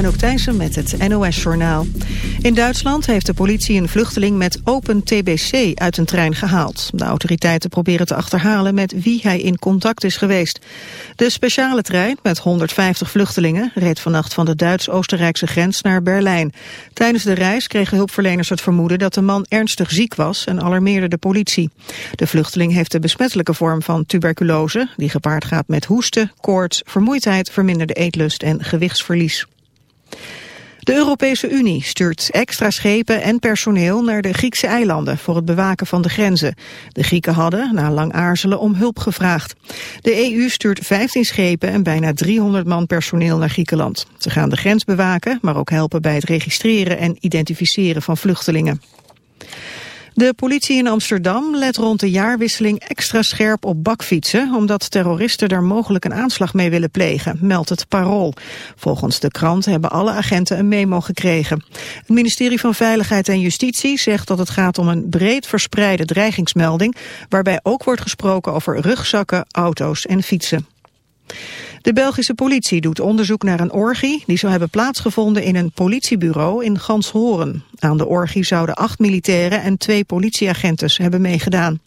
Anouk Thijssen met het NOS-journaal. In Duitsland heeft de politie een vluchteling met open TBC uit een trein gehaald. De autoriteiten proberen te achterhalen met wie hij in contact is geweest. De speciale trein met 150 vluchtelingen reed vannacht van de Duits-Oostenrijkse grens naar Berlijn. Tijdens de reis kregen hulpverleners het vermoeden dat de man ernstig ziek was en alarmeerde de politie. De vluchteling heeft de besmettelijke vorm van tuberculose, die gepaard gaat met hoesten, koorts, vermoeidheid, verminderde eetlust en gewichtsverlies. De Europese Unie stuurt extra schepen en personeel naar de Griekse eilanden voor het bewaken van de grenzen. De Grieken hadden, na lang aarzelen, om hulp gevraagd. De EU stuurt 15 schepen en bijna 300 man personeel naar Griekenland. Ze gaan de grens bewaken, maar ook helpen bij het registreren en identificeren van vluchtelingen. De politie in Amsterdam let rond de jaarwisseling extra scherp op bakfietsen... omdat terroristen er mogelijk een aanslag mee willen plegen, meldt het Parool. Volgens de krant hebben alle agenten een memo gekregen. Het ministerie van Veiligheid en Justitie zegt dat het gaat om een breed verspreide dreigingsmelding... waarbij ook wordt gesproken over rugzakken, auto's en fietsen. De Belgische politie doet onderzoek naar een orgie die zou hebben plaatsgevonden in een politiebureau in Ganshoren. Aan de orgie zouden acht militairen en twee politieagenten hebben meegedaan.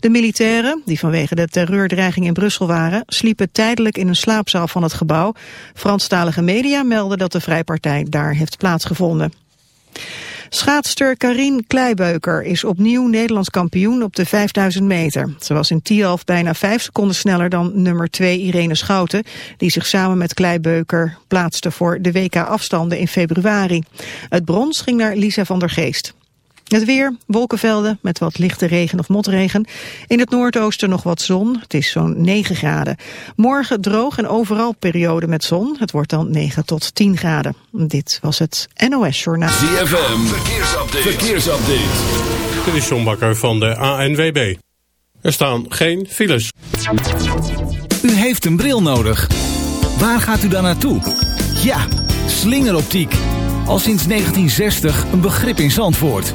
De militairen, die vanwege de terreurdreiging in Brussel waren, sliepen tijdelijk in een slaapzaal van het gebouw. Franstalige media melden dat de vrijpartij daar heeft plaatsgevonden. Schaatster Karin Kleibeuker is opnieuw Nederlands kampioen op de 5000 meter. Ze was in Tialf bijna vijf seconden sneller dan nummer 2 Irene Schouten... die zich samen met Kleibeuker plaatste voor de WK-afstanden in februari. Het brons ging naar Lisa van der Geest. Het weer, wolkenvelden met wat lichte regen of motregen. In het noordoosten nog wat zon, het is zo'n 9 graden. Morgen droog en overal periode met zon. Het wordt dan 9 tot 10 graden. Dit was het NOS Journaal. ZFM, verkeersupdate. verkeersupdate. Dit is John Bakker van de ANWB. Er staan geen files. U heeft een bril nodig. Waar gaat u dan naartoe? Ja, slingeroptiek. Al sinds 1960 een begrip in Zandvoort.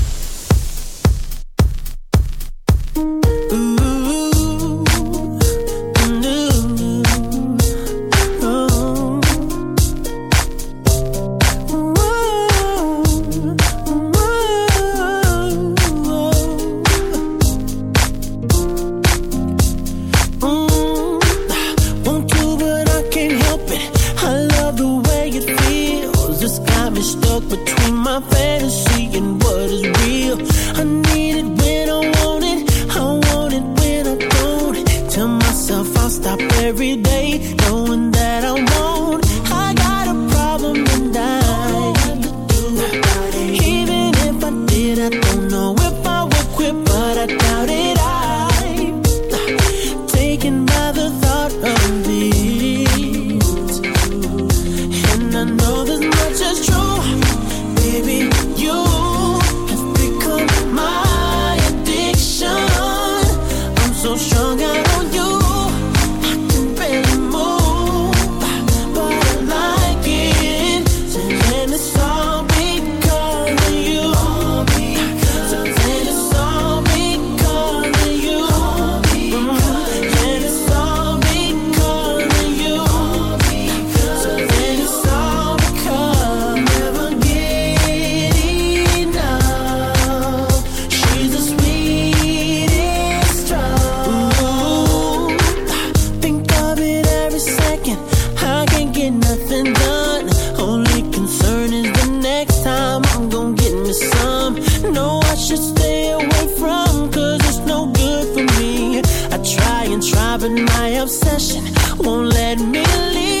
won't let me leave.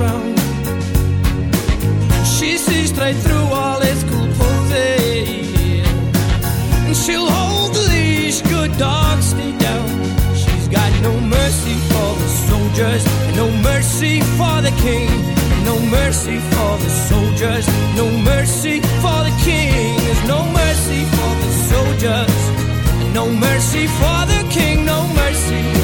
around. She sees straight through all his cool posing, and she'll hold the leash. Good dogs stay down. She's got no mercy for the soldiers, no mercy for the king. No mercy for the soldiers, no mercy for the king. There's no mercy for the soldiers, no mercy for the king, no mercy.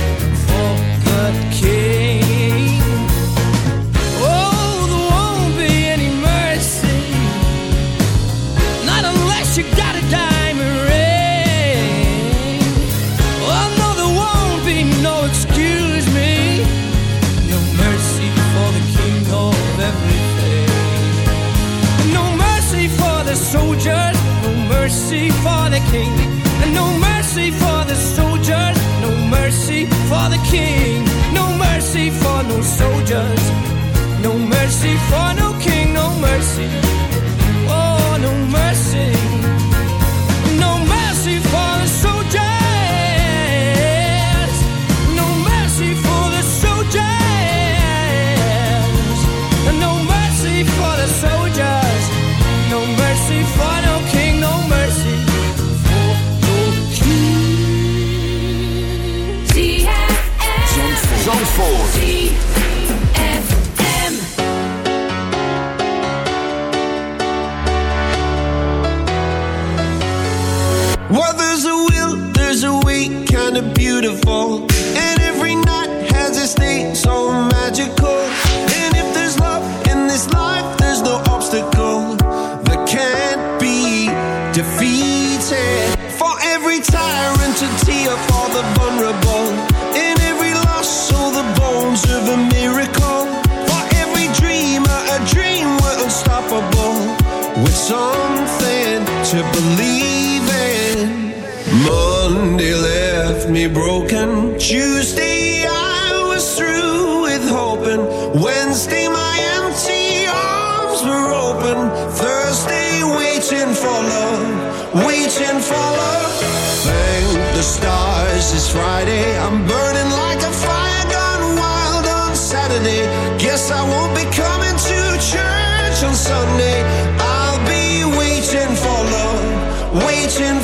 patience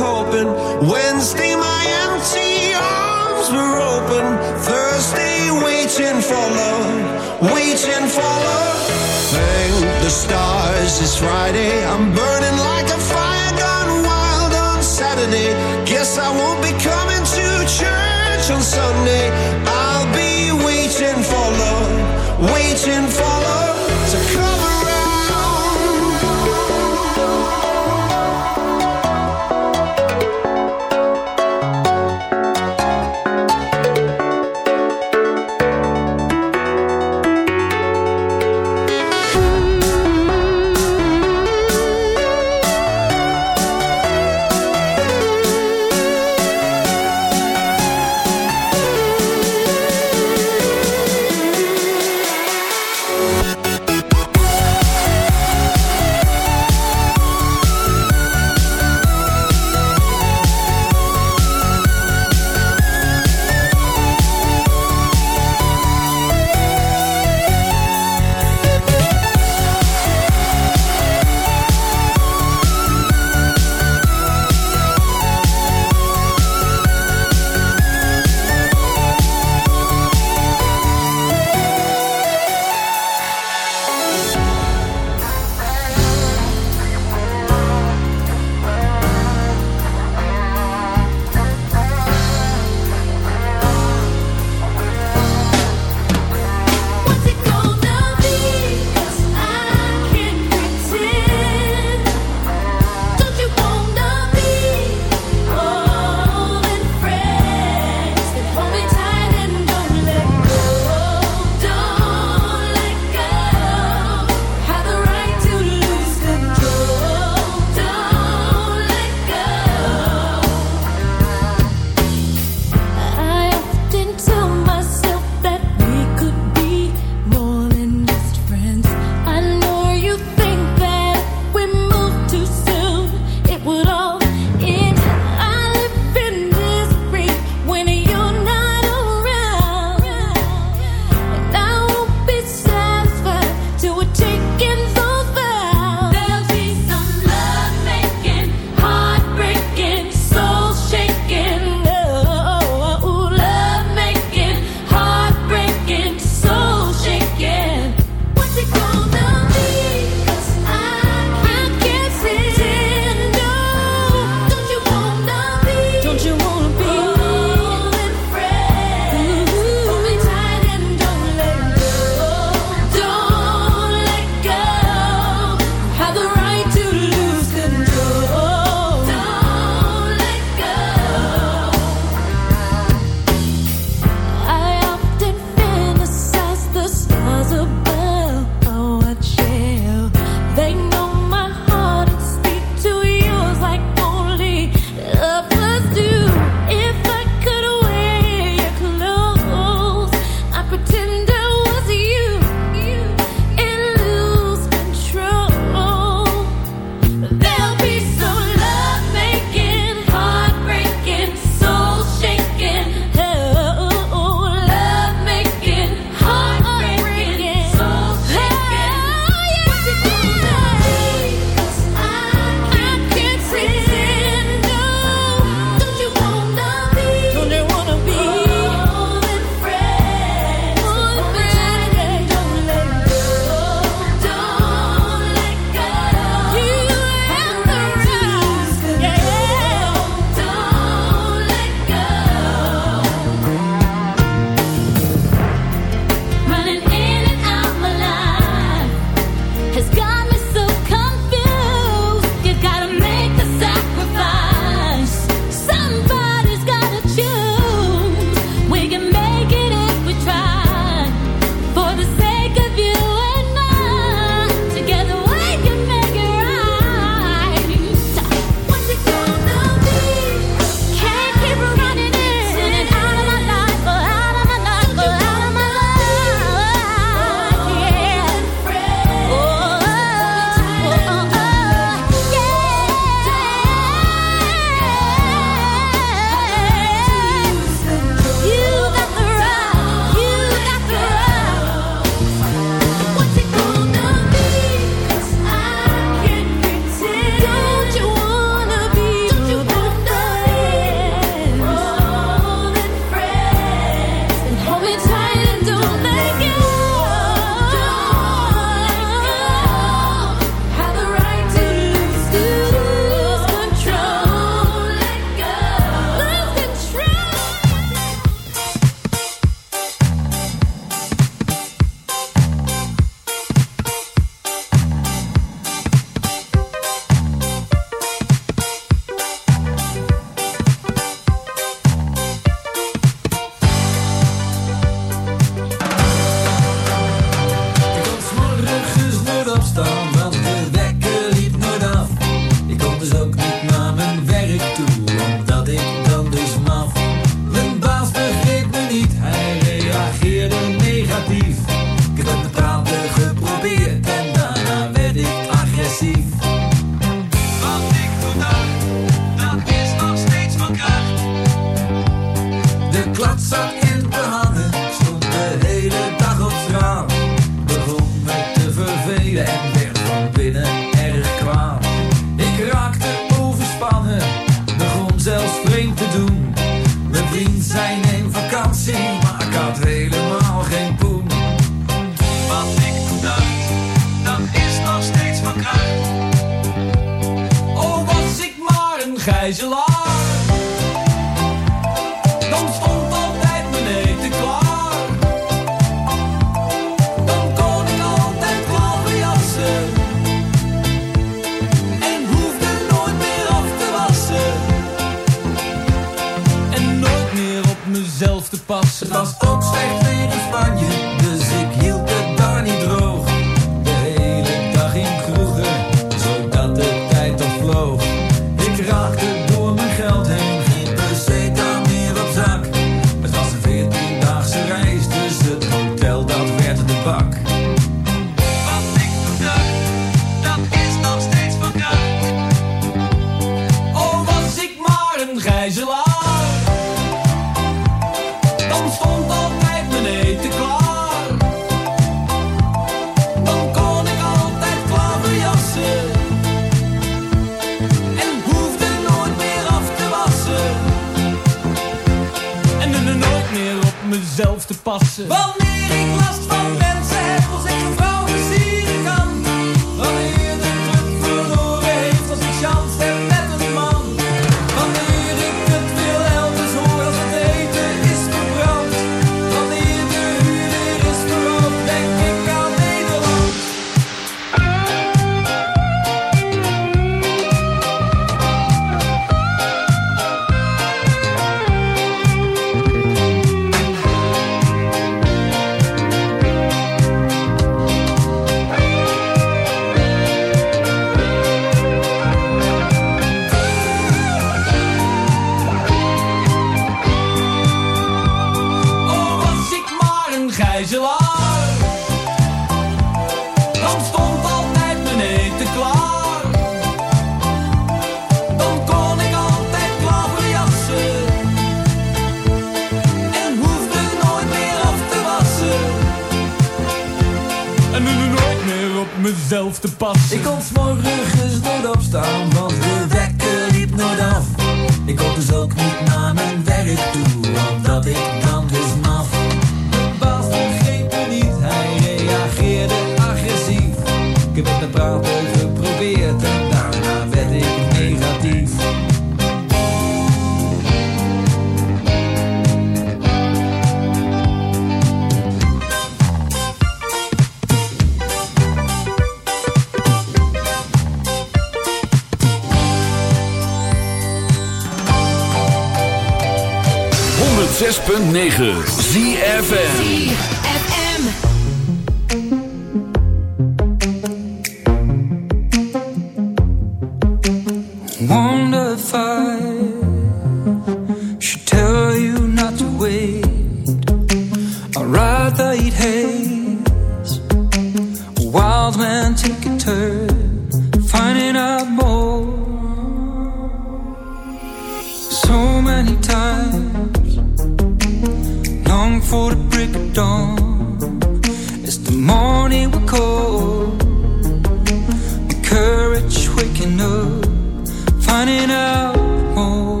finding out more.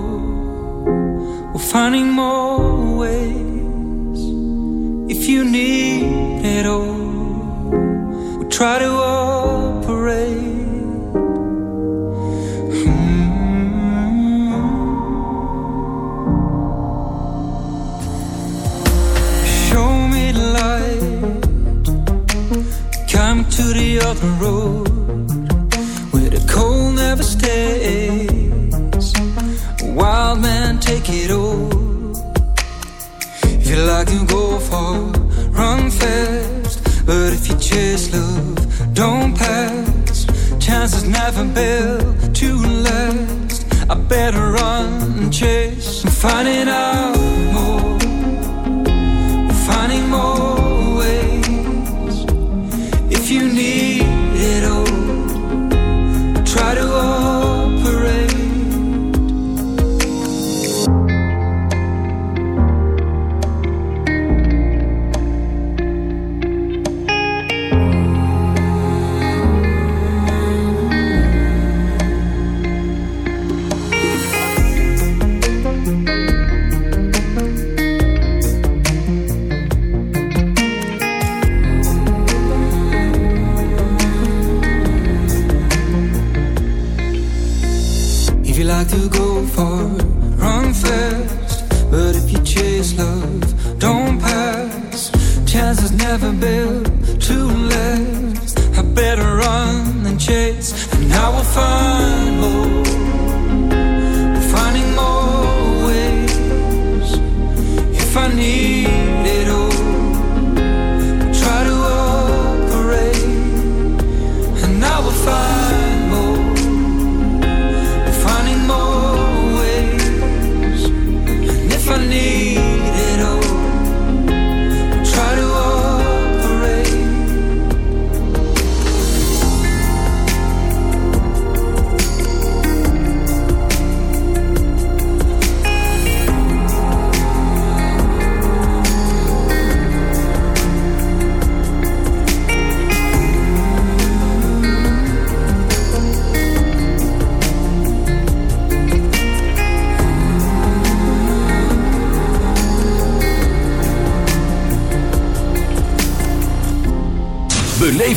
We're finding more ways. If you need it all, we'll try to. finding out.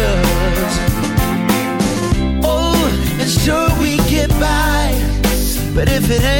does. Oh, and sure we get by, but if it ain't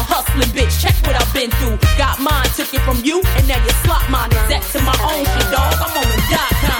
a hustling bitch. Check what I've been through. Got mine, took it from you, and now you slot mine. Set that to my own shit, dog? I'm on the dot com.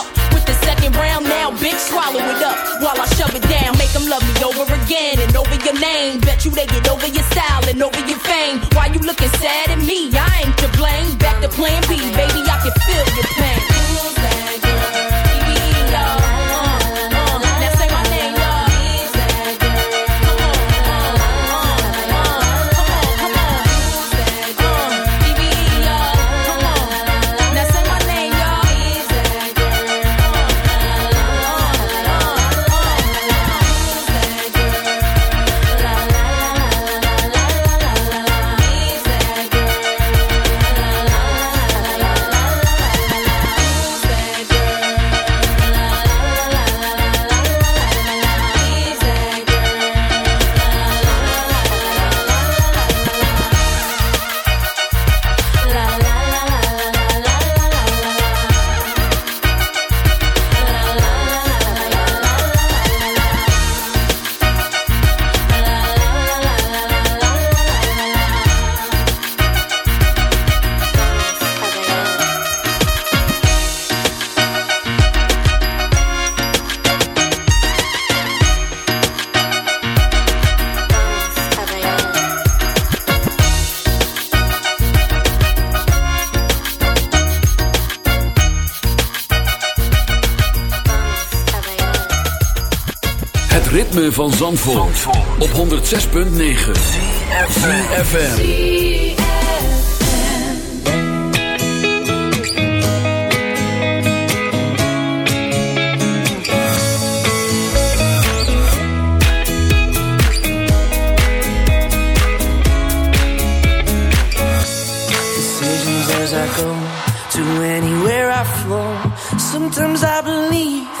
over your fame. Why you looking sad at me? I ain't to blame. Back to plan B, ritme van Zandvoort, op 106.9 FM. decisions as I go to anywhere I flow. Sometimes I believe,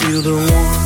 Feel the warmth,